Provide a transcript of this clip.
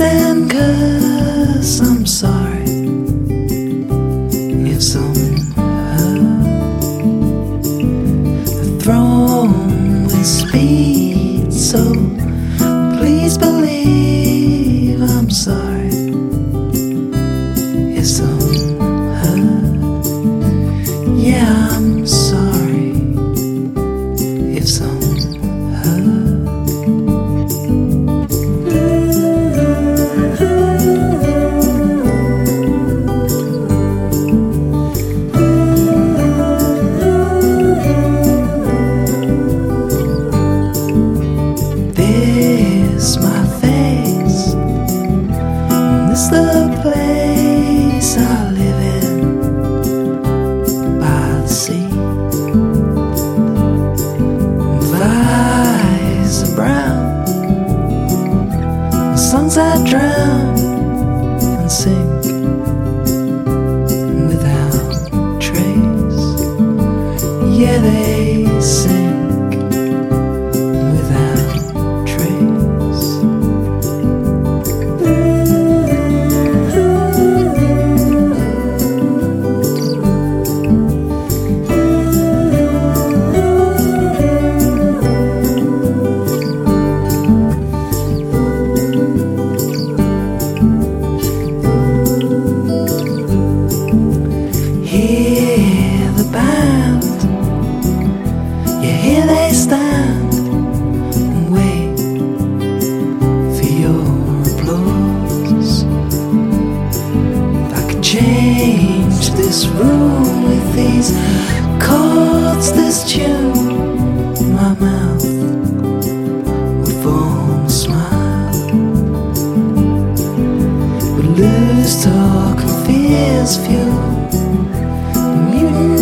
and cause I'm sorry if somehow thrown with speed. So please believe I'm sorry if somehow, yeah. I'm This my face. And This the place I live in by the sea. Eyes are brown. The songs I drown and sing without trace. Yeah, they sink this room with these chords, this tune, my mouth would form a smile. Would lose talk and fears few mutineers.